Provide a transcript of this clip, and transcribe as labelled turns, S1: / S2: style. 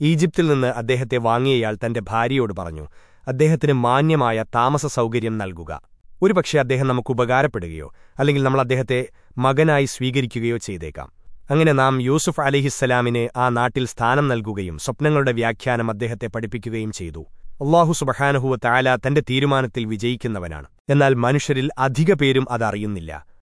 S1: ഈജിപ്തിൽ നിന്ന് അദ്ദേഹത്തെ വാങ്ങിയയാൾ തന്റെ ഭാര്യയോട് പറഞ്ഞു അദ്ദേഹത്തിന് മാന്യമായ താമസ സൗകര്യം നൽകുക. ഒരുപക്ഷെ അദ്ദേഹം നമുക്ക് ഉപകാരപ്പെടുകയോ അല്ലെങ്കിൽ നമ്മൾ അദ്ദേഹത്തെ മകനായി സ്വീകരിക്കുകയോ ചെയ്തേക്കാം. അങ്ങനെ നാം യൂസുഫ് അലിഹിസ്സലാമിനെ ആ നാട്ടിൽ സ്ഥാനം നൽകുകയും സ്വപ്നങ്ങളുടെ വ്യാഖ്യാനം അദ്ദേഹത്തെ പഠിപ്പിക്കുകയും ചെയ്തു. അള്ളാഹു സുബഹാനഹുവ താല തന്റെ തീരുമാനത്തിൽ വിജയിക്കുന്നവനാണ്. എന്നാൽ മനുഷ്യരിൽ അധിക പേരും അതറിയുന്നില്ല.